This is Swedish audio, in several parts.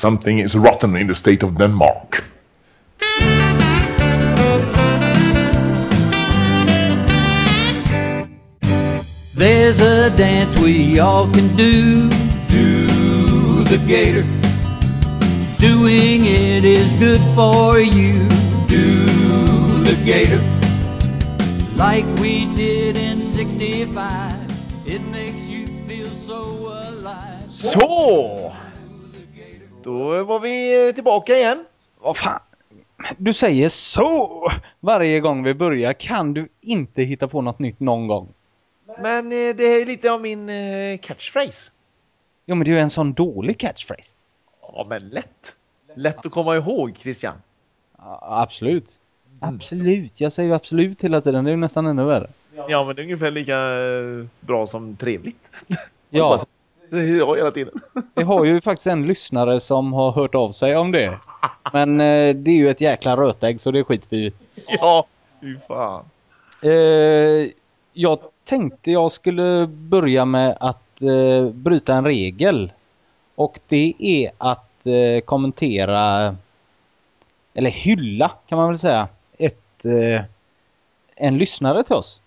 something is rotten in the state of Denmark. There's a dance we all can do. Do the gator. Doing it is good for you. Do the gator. Like we did in 65. It makes you feel so alive. Så! Då var vi tillbaka igen. Vad fan? Du säger så varje gång vi börjar. Kan du inte hitta på något nytt någon gång? Men eh, det är lite av min eh, catchphrase. Jo men det är ju en sån dålig catchphrase. Ja, men lätt. Lätt att komma ihåg, Christian. Ja, absolut. Absolut. Jag säger ju absolut hela tiden. Det är ju nästan ännu värre. Ja, men det är ungefär lika eh, bra som trevligt. Ja, Jag hela tiden. vi har ju faktiskt en lyssnare som har hört av sig om det. Men eh, det är ju ett jäkla rötägg så det skiter vi i. Ja, fy fan. Eh, jag tänkte jag skulle börja med att eh, bryta en regel. Och det är att eh, kommentera, eller hylla kan man väl säga, ett, eh, en lyssnare till oss.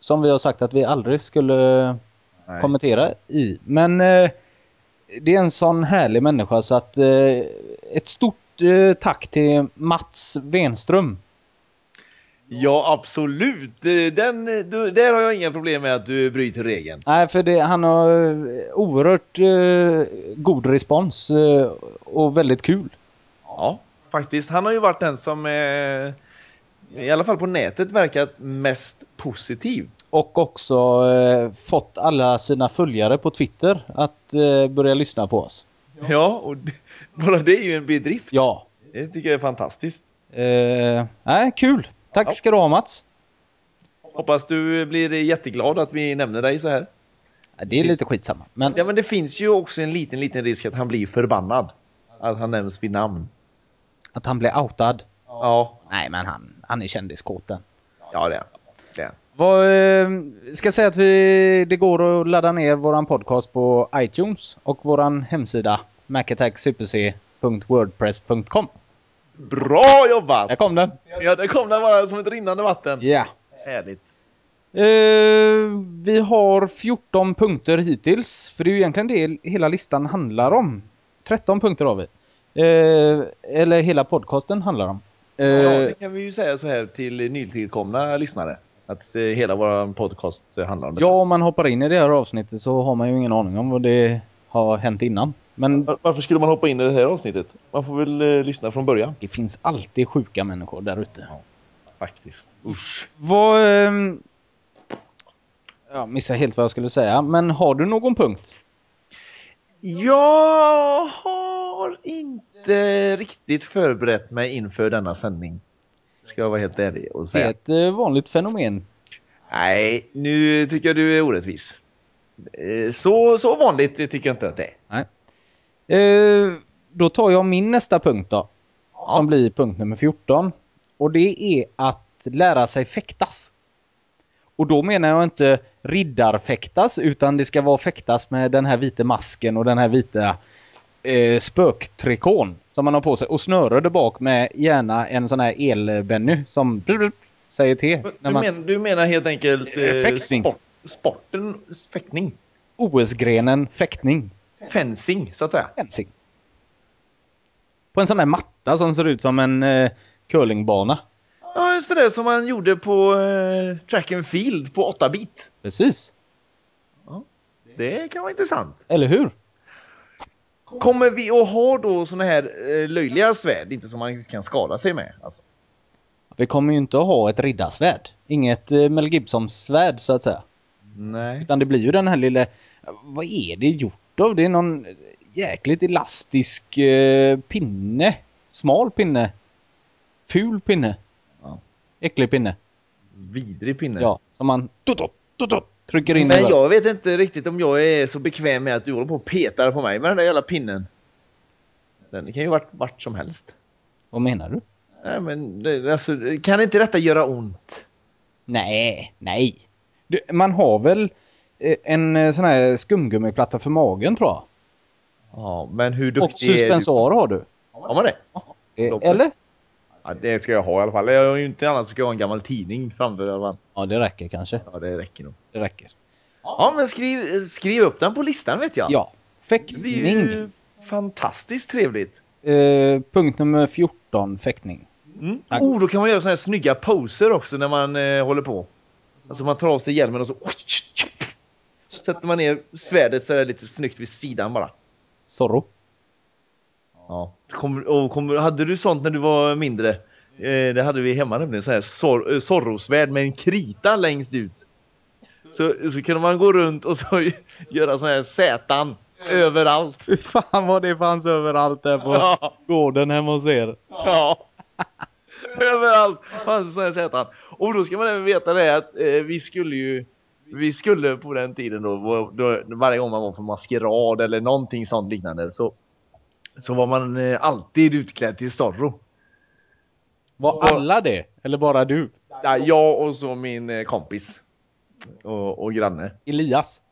Som vi har sagt att vi aldrig skulle Nej. kommentera i. Men eh, det är en sån härlig människa så att eh, ett stort eh, tack till Mats Wenström. Ja, absolut. Eh, Den, du, där har jag inga problem med att du bryter regeln. Nej, för det, han har eh, oerhört eh, god respons eh, och väldigt kul. Ja, faktiskt. Han har ju varit den som eh, i alla fall på nätet verkat mest positiv. Och också eh, fått alla sina följare på Twitter att eh, börja lyssna på oss. Ja, och det, bara det är ju en bedrift. Ja. Det tycker jag är fantastiskt. Eh, nej, kul. Tack Ja. ska du ha Mats. Hoppas du blir jätteglad att vi nämner dig så här. Det är lite skitsamma. Men Ja, men det finns ju också en liten, liten risk att han blir förbannad. Att han nämns vid namn. att han blir outad. Ja, Nej, men han, han är kändiskåten. ja det är han. Vad, eh, ska säga att vi, det går att ladda ner våran podcast på iTunes och våran hemsida macattacksuperc.wordpress.com. Bra jobbat! Där kom den! Ja, det kom den bara som ett rinnande vatten. Ja. Härligt. Eh, vi har 14 punkter hittills, för det är ju egentligen det hela listan handlar om. 13 punkter har vi. Eh, eller hela podcasten handlar om. Eh, Ja, det kan vi ju säga så här till nytillkomna lyssnare. Att eh, hela vår podcast handlar om det. ja, om man hoppar in i det här avsnittet så har man ju ingen aning om vad det har hänt innan. Men Var- Varför skulle man hoppa in i det här avsnittet? Man får väl eh, lyssna från början. det finns alltid sjuka människor där ute. Faktiskt. Usch. Vad... ehm, Jag missade helt vad jag skulle säga, men har du någon punkt? Jag har inte riktigt förberett mig inför denna sändning. Ska jag vara helt ärlig och Det är säga. ett eh, vanligt fenomen. Nej, nu tycker jag du är orättvis. Eh, Så, så vanligt tycker jag inte att det är. Nej. Eh, då tar jag min nästa punkt då. Som blir punkt nummer 14. Och det är att lära sig fäktas. Och då menar jag inte riddarfäktas utan det ska vara fäktas med den här vita masken och den här vita eh, spöktrikån som man har på sig och snöre bak med gärna en sån här elbenny som säger till. Du, man, men, du menar helt enkelt Eh, fäktning. Sport, sporten, fäktning, OS-grenen fäktning. fencing så att säga. fencing. På en sån där matta som ser ut som en eh, curlingbana. Ja, just det som man gjorde på eh, track and field på 8-bit. Precis. Det kan vara intressant. Eller hur? Kommer vi att ha då såna här eh, löjliga svärd, inte som man kan skada sig med? Alltså. Vi kommer ju inte att ha ett riddarsvärd. Inget eh, Mel Gibson-svärd så att säga. Nej. Utan det blir ju den här lilla... Vad är det gjort av? Det är någon jäkligt elastisk eh, pinne. Smal pinne. Ful pinne. Ja. Äcklig pinne. Vidrig pinne. Ja, som man tutut, tutut, trycker in Men jag vet inte riktigt om jag är så bekväm med att du håller på och petar på mig med den där jävla pinnen. Den kan ju vart, vart som helst. Vad menar du? Nej men det, alltså, kan inte detta göra ont? Nej, nej. Du, man har väl eh, en eh, sån här skumgummiplatta för magen tror jag. Ja, men hur Och duktig är du? suspensoar har du. Har man det? Eh, Loppet. Eller? Ja, det ska jag ha i alla fall. Jag har ju inte annat så ska jag ha en gammal tidning framför i alla fall. Ja, det räcker kanske. Ja, det räcker nog. Det räcker. Ja, men skriv, skriv upp den på listan vet jag. Ja. Det blir Fäktning. ju fantastiskt trevligt. Eh, punkt nummer 14, fäktning. Mm. Oh, då kan man göra såna här snygga poser också när man eh, håller på. Alltså man tar av sig hjälmen och så sätter man ner svärdet så är det lite snyggt vid sidan bara. Zorro. Ja. Kommer, och kommer, hade du sånt när du var mindre? Eh, det hade vi hemma nämligen, så här sor, eh, Zorro-svärd med en krita längst ut. Så, så kunde man gå runt och så göra sån här sätan överallt. Fy fan vad det fanns överallt där på Ja. gården hemma hos er. Ja. Överallt fanns sådana här sätan. Och då ska man även veta det att eh, vi skulle ju vi skulle på den tiden då, då, då varje gång man var på maskerad eller någonting sånt liknande så så var man eh, alltid utklädd till Zorro. Var alla det? Eller bara du? Ja, jag och så min eh, kompis och, och granne. Elias?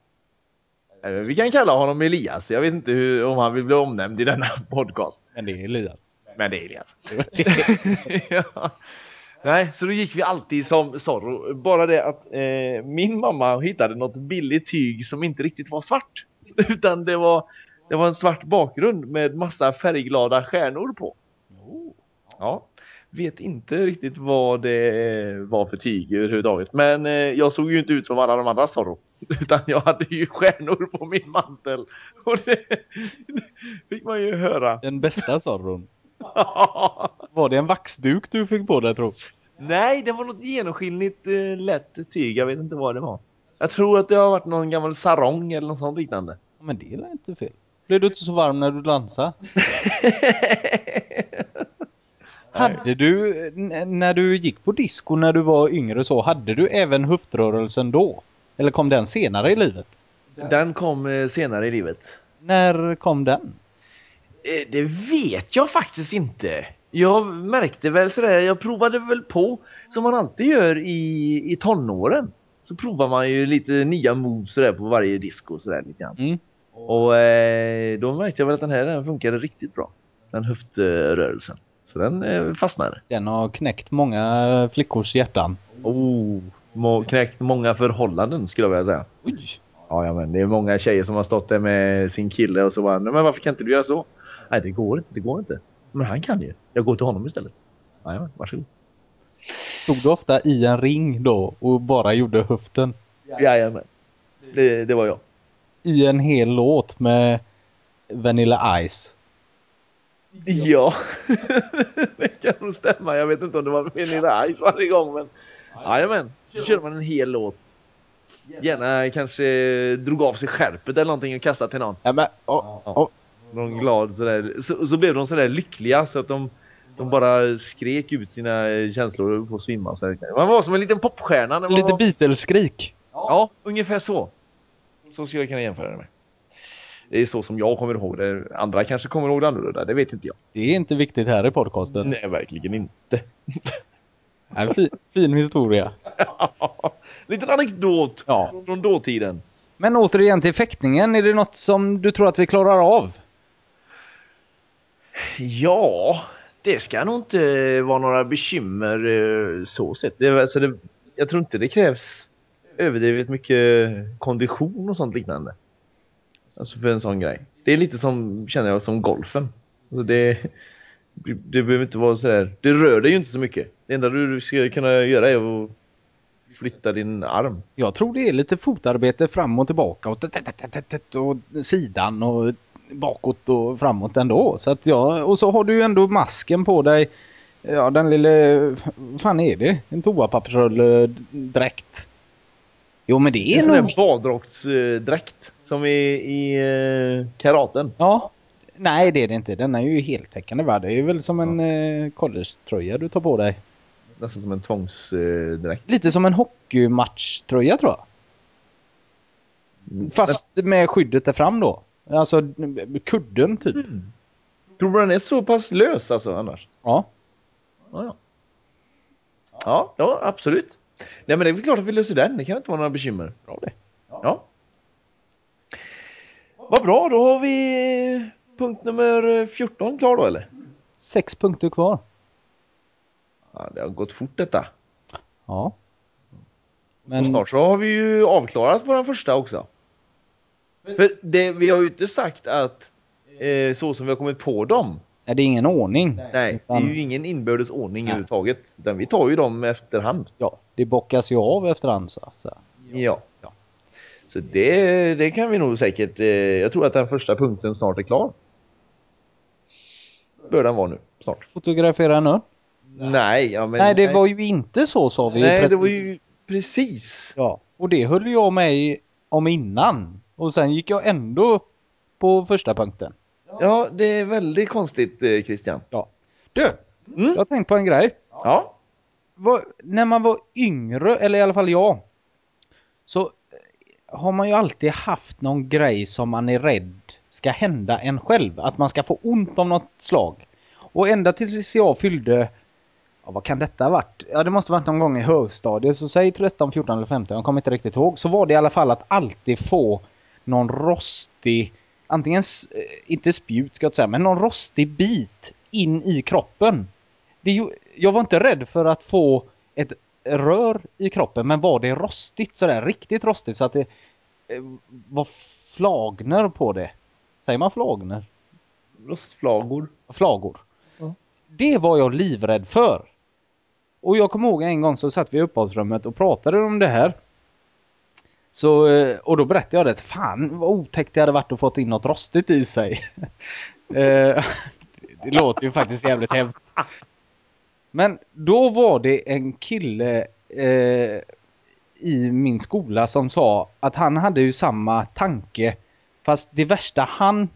Eh, Vi kan kalla honom Elias. Jag vet inte hur, om han vill bli omnämnd i denna podcast. Men det är Elias. Men det är Elias. ja. Nej, så då gick vi alltid som Zorro. Bara det att eh, min mamma hittade något billigt tyg som inte riktigt var svart. Utan det var, det var en svart bakgrund med massa färgglada stjärnor på. Ja, vet inte riktigt vad det var för tyg överhuvudtaget. Men eh, jag såg ju inte ut som alla de andra Zorro. Utan jag hade ju stjärnor på min mantel. Och det, det fick man ju höra. Den bästa Zorron. Var det en vaxduk du fick på dig tro? Nej, det var något genomskinligt eh, lätt tyg. Jag vet inte vad det var. Jag tror att det har varit någon gammal sarong eller något sånt liknande. Men det är inte fel. Blev du inte så varm när du dansade? Hade du, när du gick på disco när du var yngre så, hade du även höftrörelsen då? Eller kom den senare i livet? Den kom eh, senare i livet. När kom den? Eh, det vet jag faktiskt inte. Jag märkte väl sådär, jag provade väl på som man alltid gör i, i tonåren. Så provar man ju lite nya moves sådär på varje disco sådär lite grann. Mm. Och eh, då märkte jag väl att den här den funkade riktigt bra. Den höftrörelsen. Så den eh, fastnade. Den har knäckt många flickors hjärtan. Oh, må, knäckt många förhållanden skulle jag vilja säga. Oj! Ja, ja men det är många tjejer som har stått där med sin kille och så bara, "Nej, men varför kan inte du göra så? Nej, det går inte, det går inte. Men han kan ju. Jag går till honom istället. Ja, varsågod. Stod du ofta i en ring då och bara gjorde höften? Jajamän. Det, det var jag. I en hel låt med Vanilla Ice. Ja, det kan nog stämma. Jag vet inte om det var Vanilla Ice varje gång, men jajamän. Så körde man en hel låt. Gärna kanske drog av sig skärpet eller någonting och kastade till någon. Ja, men, oh, oh. Någon glad sådär. Så, så blev de sådär lyckliga så att de, de bara skrek ut sina känslor på svimma. och sådär. Man var som en liten popstjärna. När man Lite var... Beatles-skrik. Ja, ungefär så. Så skulle jag kunna jämföra det med. Det är så som jag kommer ihåg det. Andra kanske kommer ihåg det annorlunda. Det vet inte jag. Det är inte viktigt här i podcasten. Nej, verkligen inte. En fi, fin historia. Liten anekdot Ja. från dåtiden. Men återigen till fäktningen. Är det något som du tror att vi klarar av? Ja, det ska nog inte vara några bekymmer eh, så sett. Det, alltså det, jag tror inte det krävs överdrivet mycket kondition och sånt liknande. Alltså för en sån grej. Det är lite som, känner jag, som golfen. Alltså det, det behöver inte vara sådär, det rör dig ju inte så mycket. Det enda du ska kunna göra är att flytta din arm. Jag tror det är lite fotarbete fram och tillbaka och, och sidan och bakåt och framåt ändå. Så att ja, och så har du ju ändå masken på dig. Ja, den lille, vad fan är det? En toapappersrulle dräkt. Jo, men det Det är är en sån nog... där baddräktsdräkt som i, i eh, karaten. Ja. Nej, det är det inte. Den är ju heltäckande va? Det är väl som en eh, collegetröja du tar på dig. Nästan som en tvångsdräkt. Lite som en hockeymatchtröja tror jag. Fast med skyddet där fram då. Alltså kudden typ. Mm. Tror du den är så pass lös alltså annars? Ja. Ja, ja. Ja, ja absolut. Nej men det är väl klart att vi löser den. Det kan inte vara några bekymmer. Bra det. Ja. Vad bra, då har vi punkt nummer 14 klar då eller? Sex punkter kvar. Ja, det har gått fort detta. Ja. Och Men snart så har vi ju avklarat på den första också. För det, vi har ju inte sagt att eh, så som vi har kommit på dem. Är det ingen ordning. Nej, det är Utan- ju ingen inbördes ordning Nej. överhuvudtaget. Utan vi tar ju dem efterhand. Ja, det bockas ju av efterhand så. så. Ja. Ja. Så det, det kan vi nog säkert. Eh, jag tror att den första punkten snart är klar. Bör den vara nu, snart. Fotografera nu. Nej, ja men. Nej, det var ju inte så sa vi ju Nej, precis. det var ju precis. Ja, och det höll jag med om innan. Och sen gick jag ändå på första punkten. Ja, det är väldigt konstigt eh, Christian. Ja. Du, Mm. jag har tänkt på en grej. Ja. Vad- när man var yngre, eller i alla fall jag, så eh, har man ju alltid haft någon grej som man är rädd ska hända en själv. Att man ska få ont av något slag. Och ända tills jag fyllde, ja, vad kan detta ha varit? Ja det måste varit någon gång i högstadiet, så säg 13, 14 eller 15, jag kommer inte riktigt ihåg. Så var det i alla fall att alltid få någon rostig, antingen, eh, inte spjut ska jag säga, men någon rostig bit in i kroppen. Det, jag var inte rädd för att få ett rör i kroppen, men var det rostigt sådär, riktigt rostigt så att det eh, var flagner på det. Säger man flagner? Rostflagor. Flagor. Ja. Det var jag livrädd för. Och jag kommer ihåg en gång så satt vi i uppehållsrummet och pratade om det här. Så, eh, och då berättade jag det, fan vad otäckt det hade varit att fått in något rostigt i sig. Eh, det låter ju faktiskt jävligt hemskt. Men då var det en kille eh, i min skola som sa att han hade ju samma tanke. Fast det värsta han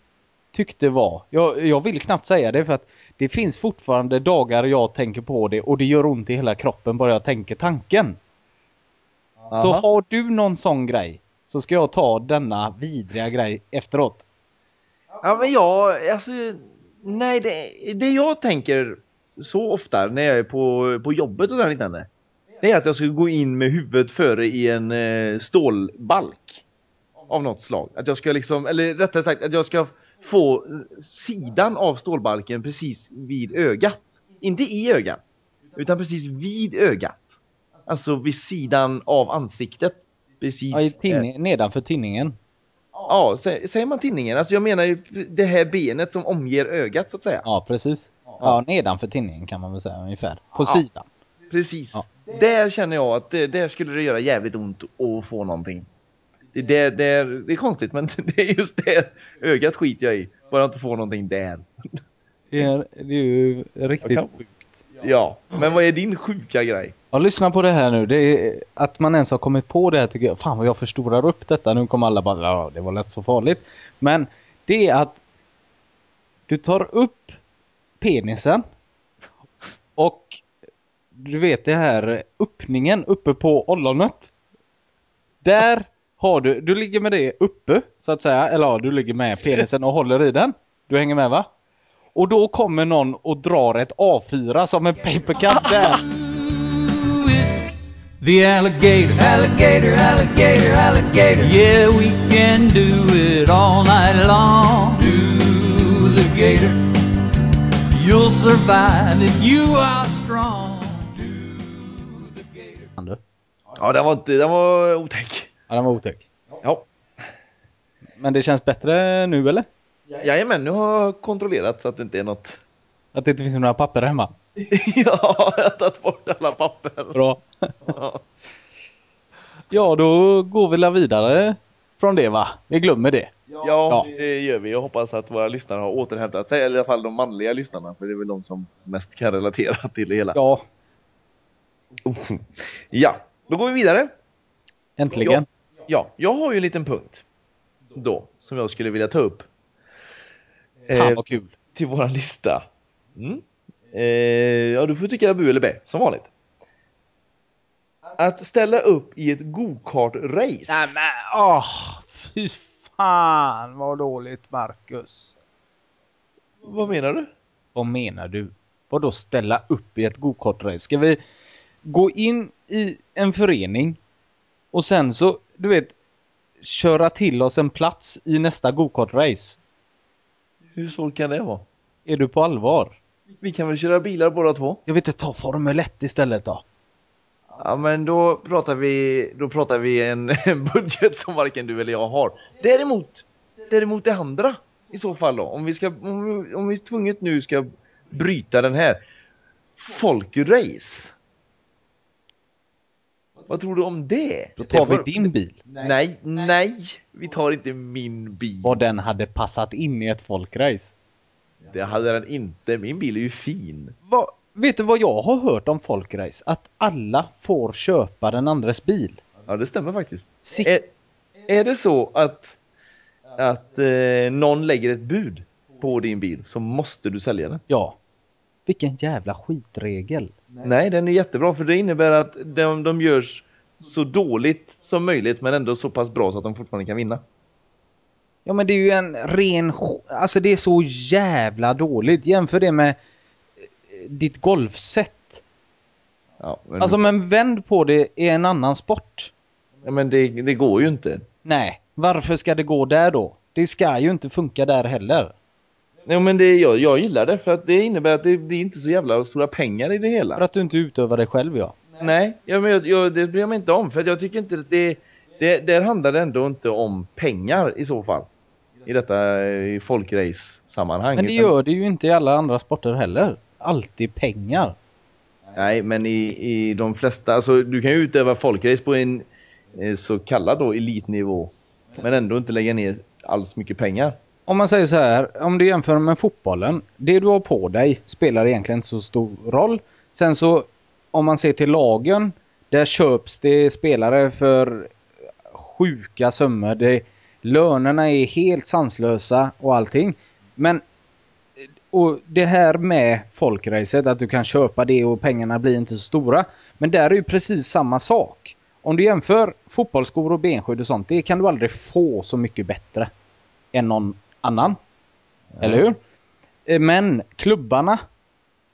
tyckte var, jag, jag vill knappt säga det för att det finns fortfarande dagar jag tänker på det och det gör ont i hela kroppen bara jag tänker tanken. Så Aha. har du någon sån grej så ska jag ta denna vidriga grej efteråt. Ja men jag, alltså, nej det, det jag tänker så ofta när jag är på, på jobbet och liknande. Det är att jag ska gå in med huvudet före i en eh, stålbalk. Av något slag. Att jag ska liksom, eller rättare sagt att jag ska få sidan av stålbalken precis vid ögat. Inte i ögat. Utan precis vid ögat. Alltså vid sidan av ansiktet. Precis. Ja, i eh, tinning, nedanför tinningen. Ja, sä- säger man tinningen? Alltså jag menar ju det här benet som omger ögat så att säga. Ja, precis. Ja, nedanför tinningen kan man väl säga ungefär. På Ja. sidan. Precis. Ja. Där känner jag att det, där skulle det göra jävligt ont att få någonting. Det, det, det, är, det är konstigt men det är just det ögat skiter jag i. Bara inte få någonting där. Det är, det är ju riktigt kan- sjukt. Ja, men vad är din sjuka grej? Ja, lyssna på det här nu. Det är, att man ens har kommit på det här tycker jag. Fan vad jag förstorar upp detta. Nu kommer alla bara, ja det var lätt så farligt. Men det är att du tar upp penisen och du vet det här öppningen uppe på ollonet. Där har du, du ligger med det uppe så att säga. Eller ja, du ligger med penisen och håller i den. Du hänger med va? Och då kommer någon och drar ett A4 som en papercut där. The alligator, alligator, alligator, alligator. Yeah, we can do it all night long. Do the gator. You'll survive if you are strong. Do the gator. Ja, den var den var otäck. Ja, den var otäck. Ja. Men det känns bättre nu eller? Jajamän, nu har jag kontrollerat så att det inte är något. Att det inte finns några papper hemma? ja, jag har tagit bort alla papper. Bra. Ja. Ja, då går vi la vidare från det va? Vi glömmer det. Ja, det gör vi. Jag hoppas att våra lyssnare har återhämtat sig, eller i alla fall de manliga lyssnarna, för det är väl de som mest kan relatera till det hela. Ja, Oh. Ja, då går vi vidare. äntligen. Ja, jag har ju en liten punkt då som jag skulle vilja ta upp Fan eh, vad kul. till våran lista. Mm. Eh, ja, du får tycka bu eller bä, som vanligt. Att ställa upp i ett go-kart-race. Nej men åh, fy fan vad dåligt Marcus. Vad menar du? Vad menar du? Vadå ställa upp i ett gokartrace? Ska vi gå in i en förening och sen så, du vet, köra till oss en plats i nästa go-kart-race. Hur svårt kan det vara? Är du på allvar? Vi kan väl köra bilar båda två? Jag vet inte, ta Formel 1 istället då. Ja men då pratar vi, då pratar vi en, en budget som varken du eller jag har. Däremot, däremot det andra i så fall då. Om vi ska, om vi, om vi tvunget nu ska bryta den här. Folkrace. Vad tror du om det? Då tar Det får- vi din bil. Nej, nej, vi tar inte min bil. Vad den hade passat in i ett folkrace. Det hade den inte, min bil är ju fin. Vad, vet du vad jag har hört om folkrace? Att alla får köpa den andres bil. Ja det stämmer faktiskt. Sick. Är, är det så att, att eh, någon lägger ett bud på din bil så måste du sälja den? Ja. Vilken jävla skitregel. Nej, den är jättebra för det innebär att de, de görs så dåligt som möjligt men ändå så pass bra så att de fortfarande kan vinna. Ja men det är ju en ren, alltså det är så jävla dåligt. Jämför det med eh, ditt golfset. Ja, men, Alltså men vänd på det i en annan sport. ja, men det, det går ju inte. Nej, varför ska det gå där då? Det ska ju inte funka där heller. Nej, men det, jag, jag gillar det för att det innebär att det, det är inte så jävla stora pengar i det hela. För att du inte utövar dig själv ja. Nej, ja, men jag, jag, det bryr jag mig inte om för att jag tycker inte att det, det där handlar det ändå inte om pengar i så fall. I detta eh, folkrace-sammanhang. Men det gör det ju inte i alla andra sporter heller. Alltid pengar. Nej, men i, i de flesta, alltså du kan ju utöva folkrace på en eh, så kallad då elitnivå. Men ändå inte lägga ner alls mycket pengar. Om man säger så här, om du jämför med fotbollen. Det du har på dig spelar egentligen inte så stor roll. Sen så, om man ser till lagen. Där köps det spelare för sjuka summor. Det, lönerna är helt sanslösa och allting. Men och det här med folkracet, att du kan köpa det och pengarna blir inte så stora. Men där är ju precis samma sak. Om du jämför fotbollsskor och benskydd och sånt, det kan du aldrig få så mycket bättre än någon annan. Eller hur? Eh, Men klubbarna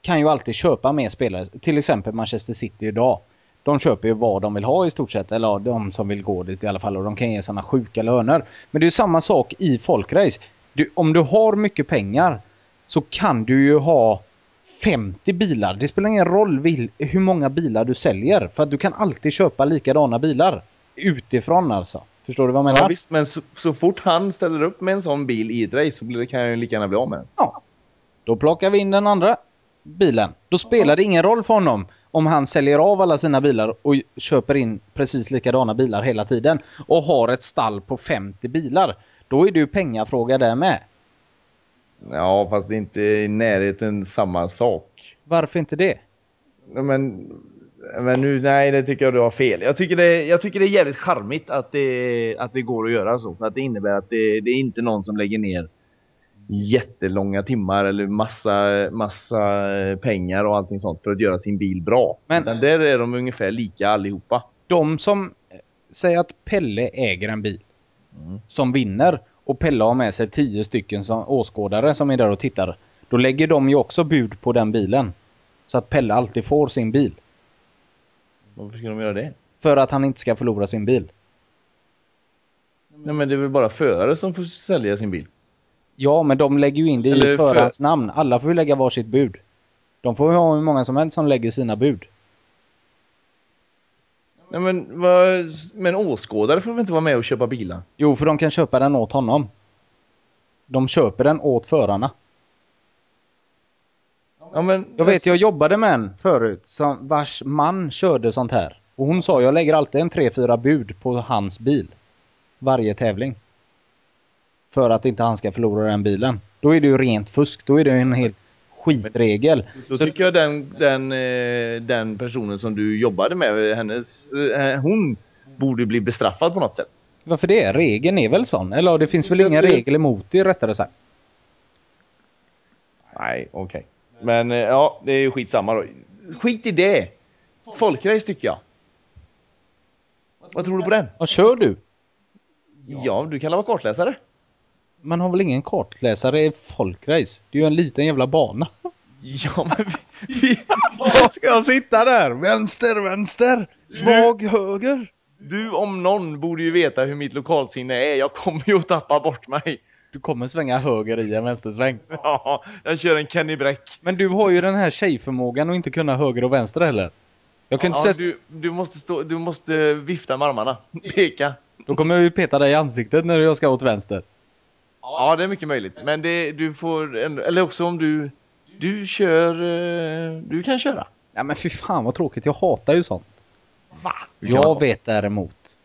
kan ju alltid köpa mer spelare. Till exempel Manchester City idag. De köper ju vad de vill ha i stort sett. Eller ja, de som vill gå dit i alla fall. Och de kan ge sådana sjuka löner. Men det är ju samma sak i folkrace. Du, om du har mycket pengar så kan du ju ha 50 bilar. Det spelar ingen roll vil, hur många bilar du säljer. För att du kan alltid köpa likadana bilar. Utifrån alltså. Förstår du vad jag menar? Ja, visst, men så, så fort han ställer upp med en sån bil i ett race så blir det, kan jag ju lika gärna bli av med den. Ja. Då plockar vi in den andra bilen. Då spelar det ingen roll för honom om han säljer av alla sina bilar och köper in precis likadana bilar hela tiden och har ett stall på 50 bilar. Då är det ju pengafråga där med. Ja, fast det är inte i närheten samma sak. Varför inte det? Men, men nu, nej det tycker jag du har fel. Jag tycker det, jag tycker det är jävligt charmigt att det, att det går att göra så. För att det innebär att det, det är inte någon som lägger ner jättelånga timmar eller massa, massa pengar och allting sånt för att göra sin bil bra. Men- Men där är de ungefär lika allihopa. De som säger att Pelle äger en bil som vinner och Pelle har med sig 10 stycken som åskådare som är där och tittar. Då lägger de ju också bud på den bilen. Så att Pelle alltid får sin bil. Varför ska de göra det? För att han inte ska förlora sin bil. Nej men det är väl bara förare som får sälja sin bil. Ja, men de lägger ju in det Eller i för- förarens namn. Alla får ju lägga varsitt bud. De får ju ha hur många som helst som lägger sina bud. Nej men, vad, men åskådare får väl inte vara med och köpa bilar? Jo, för de kan köpa den åt honom. De köper den åt förarna. Ja men, Jag vet, jag jobbade med en förut som vars man körde sånt här. Och hon sa, jag lägger alltid en 3-4 bud på hans bil. Varje tävling. För att inte han ska förlora den bilen. Då är det ju rent fusk. Då är det en helt skitregel. Då Så- tycker jag den, den, eh, den personen som du jobbade med, hennes, eh, hon borde bli bestraffad på något sätt. Varför det? Regeln är väl sån? Eller det finns väl ingen regel emot det rättare sagt. Nej, okej. Men eh, ja, det är ju skitsamma då. Skit i det! Folkrace tycker jag. Vad tror du på den? Vad kör du? Ja, du kan vara kartläsare. Man har väl ingen kartläsare i folkrace? Det är ju en liten jävla bana. Ja, men vi, vi, Ska jag sitta där? Vänster, vänster! Svag höger! Du om någon borde ju veta hur mitt lokalsinne är. Jag kommer ju att tappa bort mig. Du kommer svänga höger i en vänstersväng. Ja, jag kör en Kenny Bräck. Men du har ju den här tjejförmågan att inte kunna höger och vänster heller. Jag kan inte Ja, säga... du, du, måste stå, du måste vifta med armarna. Peka. Då kommer jag ju peta dig i ansiktet när jag ska åt vänster. Ja, det är mycket möjligt. Men det, du får eller också om du, du kör, eh, du kan köra. Ja men fy fan vad tråkigt, jag hatar ju sånt. Va? Jag vet däremot.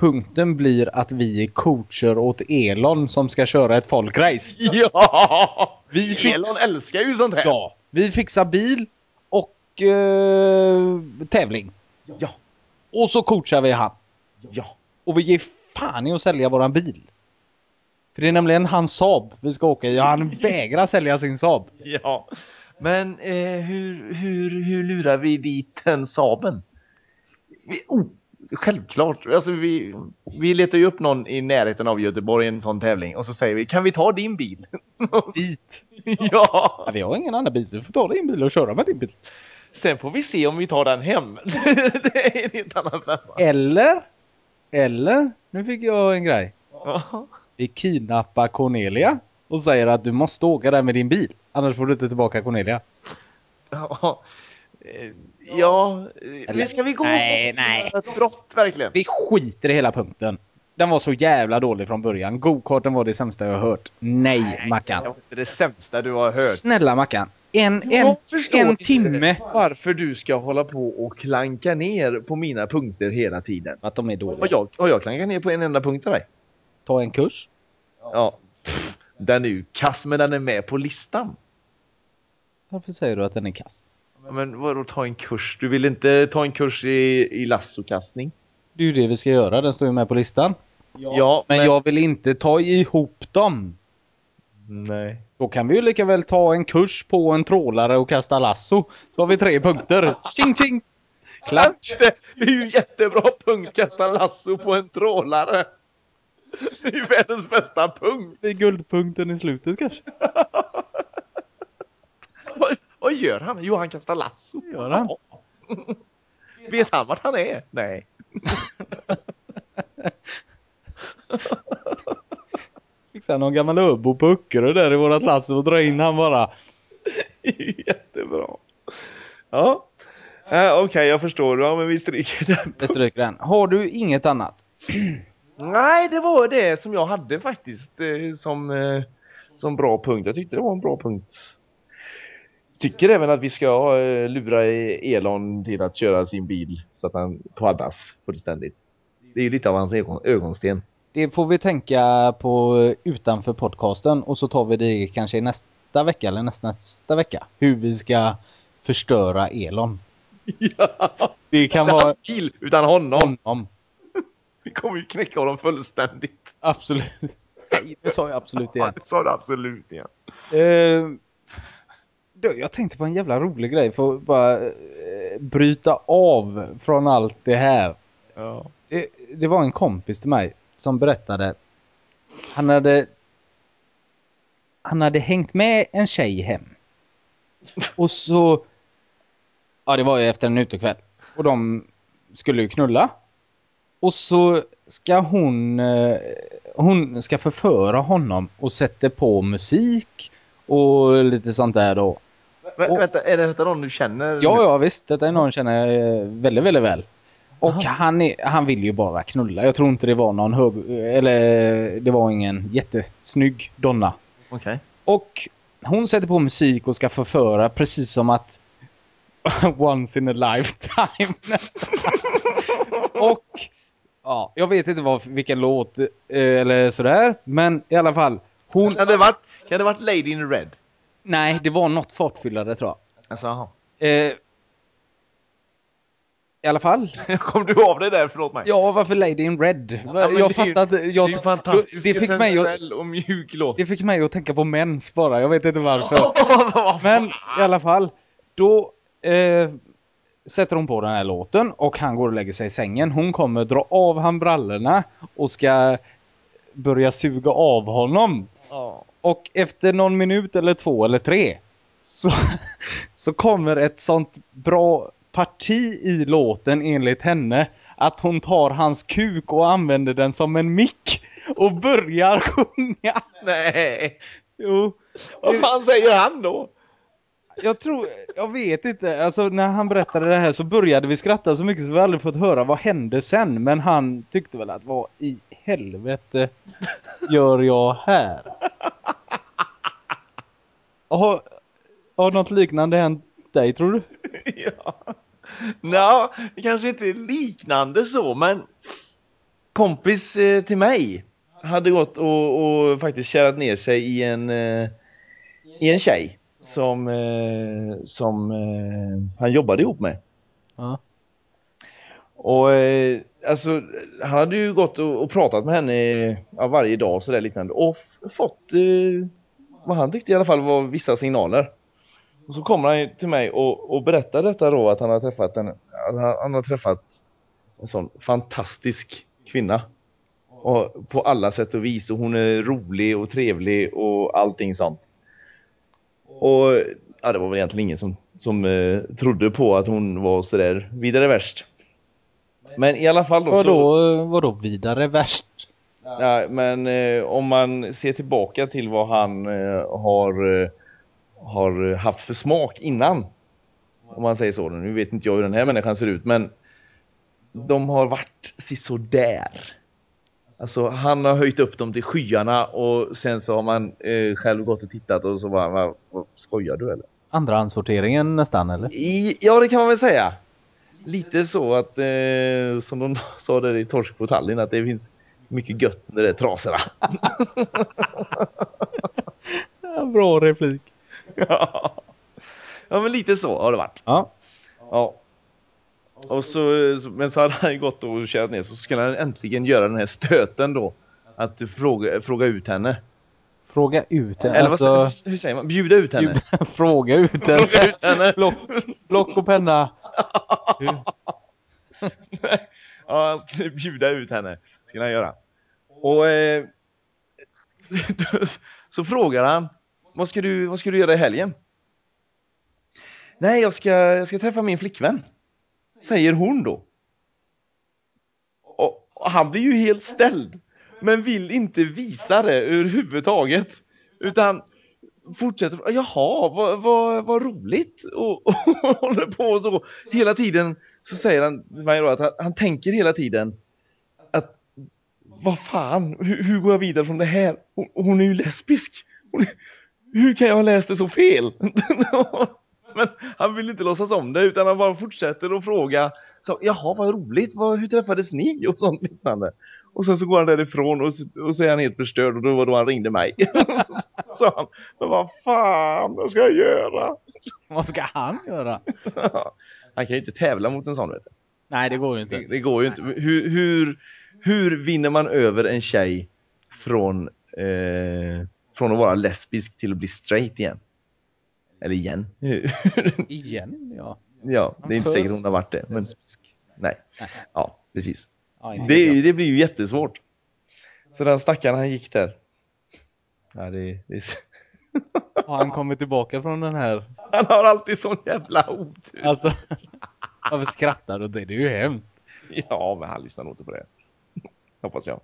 Punkten blir att vi är coacher åt Elon som ska köra ett folkrace. Ja! Vi fick- Elon älskar ju sånt här. Ja. Vi fixar bil och eh, tävling. Ja. Och så coachar vi han. Ja. Och vi ger fan i att sälja våran bil. För det är nämligen hans Saab vi ska åka i. Han vägrar sälja sin Saab. Ja. Men eh, hur, hur, hur lurar vi dit den Saaben? Vi, oh, självklart. Alltså vi, vi letar ju upp någon i närheten av Göteborg i en sån tävling och så säger vi kan vi ta din bil? Dit. ja. Ja, vi har ingen annan bil. Vi får ta din bil och köra med din bil. Sen får vi se om vi tar den hem. det är helt annan femma. Eller, eller, nu fick jag en grej. Ja. Vi kidnappar Cornelia och säger att du måste åka där med din bil. Annars får du inte tillbaka Cornelia. Ja. Eh, Ja, eh, Eller- ska vi gå Nej, så? nej. Ett brott verkligen. Vi skiter i hela punkten. Den var så jävla dålig från början. Go-karten var det sämsta jag har hört. Nej, Det Mackan. var inte det sämsta du har hört. Snälla Mackan. En, en, Jag en timme. Varför du ska hålla på och klanka ner på mina punkter hela tiden. Att de är Har dåliga. jag, har jag klankat ner på en enda punkt av dig? Ta en kurs. Ja. Pff, Den är ju kass men den är med på listan. Varför säger du att den är kass? Ja, Men vadå ta en kurs? Du vill inte ta en kurs i, i lassokastning? Det är ju det vi ska göra. Den står ju med på listan. Ja, Men jag vill inte ta ihop dem. Nej. Då kan vi ju lika väl ta en kurs på en trålare och kasta lasso. Så har vi tre punkter. Tjing tjing! Klart! Det, är ju jättebra punkt, kasta lasso på en trålare. Det är ju världens bästa punkt. Det är guldpunkten i slutet kanske. Vad, gör han? Jo, han kastar lasso. Gör han? Ja. Vet han vart han är? Nej. Fixa någon gammal öbo på Öckerö där i vårat lasso och dra in han bara. Jättebra. Ja. Äh, Okej, jag förstår. Ja, men vi stryker den. Vi stryker den. Har du inget annat? Nej, det var det som jag hade faktiskt eh, som, eh, som bra punkt. Jag tyckte det var en bra punkt. Tycker även att vi ska eh, lura Elon till att köra sin bil så att han kvaddas fullständigt. Det är ju lite av hans ögon, ögonsten. Det får vi tänka på utanför podcasten och så tar vi det kanske nästa vecka eller nästa, nästa vecka. Hur vi ska förstöra Elon. ja, Det kan vara bil, utan honom. honom. Vi kommer ju knäcka honom fullständigt. Absolut. Nej, det sa jag absolut Ja, igen. det sa du absolut igen. Du, jag tänkte på en jävla rolig grej för att bara eh, bryta av från allt det här. Ja. Det, det var en kompis till mig som berättade. Han hade han hade hängt med en tjej hem. Och så ja det var ju efter en utekväll. Och de skulle ju knulla. Och så ska hon eh, hon ska förföra honom och sätter på musik och lite sånt där då. Men, Och- vänta, är det detta någon du känner? Ja, ja visst. Detta är någon jag känner eh, väldigt, väldigt väl. Och han, är, han vill ju bara knulla. Jag tror inte det var någon hög... Eller det var ingen jättesnygg donna. Okej. Och hon sätter på musik och ska förföra precis som att once in a lifetime nästan. och ja, jag vet inte vad, vilken låt eh, eller sådär. Men i alla fall. Hon... Kan det varit, kan det varit Lady in Red? Nej, det var något fartfyllare tror jag. Alltså. Eh, I alla fall. Kom du av det där? Förlåt mig. Ja, varför Lady in Red? Ja, jag det är fattar inte. det Jag, är ju fantastiskt. det, fick mig att, och mjuk låt. det fick mig att tänka på mens bara. Jag vet inte varför. Men i alla fall. Då eh, sätter hon på den här låten och han går och lägger sig i sängen. Hon kommer dra av han brallorna och ska börja suga av honom. Ja. Och efter någon minut eller två eller tre så, så kommer ett sånt bra parti i låten enligt henne att hon tar hans kuk och använder den som en mick och börjar sjunga. Nej! Jo. Vad fan säger han då? Jag tror, jag vet inte, alltså när han berättade det här så började vi skratta så mycket så vi aldrig fått höra vad hände sen. Men han tyckte väl att vad i helvete gör jag här? Har, har något liknande hänt dig tror du? ja. Nå, det kanske inte är liknande så, men kompis eh, till mig hade gått och, och faktiskt kärat ner sig i en, eh, i en tjej som, eh, som eh, han jobbade ihop med. Ja. Och eh, alltså, han hade ju gått och, och pratat med henne ja, varje dag och sådär liknande och fått eh, vad han tyckte i alla fall var vissa signaler. Och så kommer han till mig och, och berättar detta då att han har träffat en, han, han har träffat en sån fantastisk kvinna. Och på alla sätt och vis och hon är rolig och trevlig och allting sånt. Och ja, det var väl egentligen ingen som, som eh, trodde på att hon var sådär vidare värst. Men i alla fall då så... Vadå, vadå vidare värst? Ja, men eh, om man ser tillbaka till vad han eh, har, eh, har haft för smak innan. Om man säger så. Nu vet inte jag hur den här människan ser ut men de har varit sisådär. Alltså han har höjt upp dem till skyarna och sen så har man eh, själv gått och tittat och så bara, vad, vad skojar du eller? Andrahandssorteringen nästan eller? I, ja det kan man väl säga. Lite så att eh, som de sa där i Torsk på Tallinn att det finns mycket gött under det trasorna. Ja, bra replik. ja. ja men lite så har det varit. Ja. Ja. Och så, så- men så hade han ju gått och kärat ner så skulle han äntligen göra den här stöten då. Att fråga, fråga ut henne. Fråga ut henne. Eller Alltså, vad, hur säger man? Bjuda ut henne. fråga ut henne. Fråga ut henne. Block, block och penna. Ja, han skulle bjuda ut henne. Skulle han göra. Och eh, så frågar han vad ska, du, vad ska du göra i helgen? Nej, jag ska, jag ska träffa min flickvän. Säger hon då. Och, och han blir ju helt ställd. Men vill inte visa det överhuvudtaget. Utan fortsätter. Jaha, vad, vad, vad roligt. Och, och håller på så. Hela tiden så säger han till mig då att han, han tänker hela tiden att vad fan, hur, hur går jag vidare från det här? Hon, hon är ju lesbisk. Hon, hur kan jag ha läst det så fel? Men han vill inte låtsas om det utan han bara fortsätter att fråga så, Jaha vad roligt, vad, hur träffades ni? Och sånt liknande. Och sen så går han därifrån och så, och så är han helt förstörd och då var då han ringde mig. så han, men vad fan, vad ska jag göra? Vad ska han göra? han kan ju inte tävla mot en sån vet du. Nej, det går ju Det, inte. det går ju inte. Hur, hur, hur vinner man över en tjej från, eh, från att vara lesbisk till att bli straight igen? Eller igen? Igen, ja. ja, det är inte säkert hon har varit det. Men nej, ja precis. Det, det blir ju jättesvårt. Så den stackaren han gick där. Ja, det, det är, Har han kommit tillbaka från den här? han har alltid sån jävla otur. Alltså, varför skrattar du? Det är ju hemskt. Ja, men han lyssnar nog inte på det. Hoppas jag.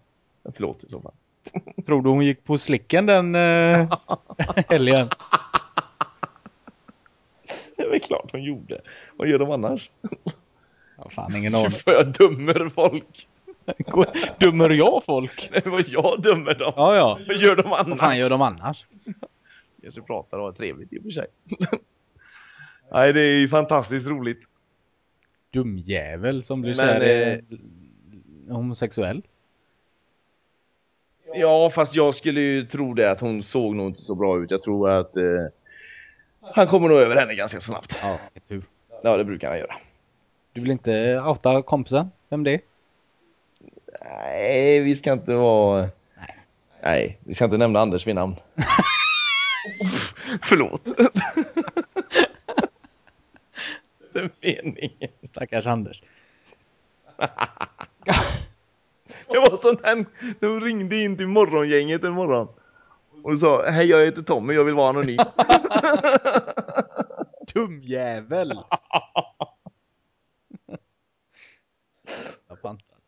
Förlåt i så fall. Tror du hon gick på slicken den eh, helgen? Det är klart hon gjorde. Vad gör de annars? Ja, fan ingen aning. Jag dömer folk. Dömer jag folk? Nej, vad jag dömer dem. Ja, ja. Vad gör de annars? Vad fan gör de annars? Jag ska prata och ha trevligt i och för sig. Nej, det är ju fantastiskt roligt. Dumjävel som blir kär eh, homosexuell. Ja, fast jag skulle ju tro det att hon såg nog inte så bra ut. Jag tror att eh, han kommer nog över henne ganska snabbt. Ja, tur. Ja, det brukar han göra. Du vill inte outa kompisen? Vem det är? Nej, vi ska inte vara... Nej. Nej, vi ska inte nämna Anders vid namn. Förlåt. det är meningen. Stackars Anders. Det var som den, de ringde in till morgongänget en morgon och sa hej jag heter Tommy, jag vill vara anonym. Tumjävel! jag pantat.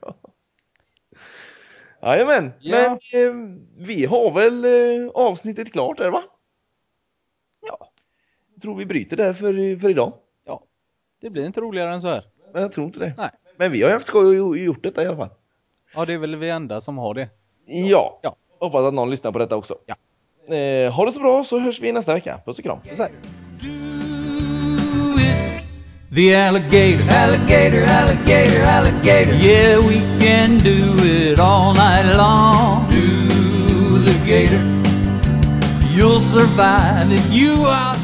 Ja. Jajamän, ja. men eh, vi har väl eh, avsnittet klart där va? Ja. Jag tror vi bryter där för, för idag. Ja, det blir inte roligare än så här. Men jag tror inte det. Nej. Men vi har haft skoj och gjort detta i alla fall. Ja, det är väl vi enda som har det. Ja. ja. Hoppas att någon lyssnar på detta också. Ja. Eh, ha det så bra så hörs vi nästa vecka. Puss och kram. It. The alligator, alligator, alligator, alligator. Yeah, we can do it all night long. Do the gator. You'll survive if you are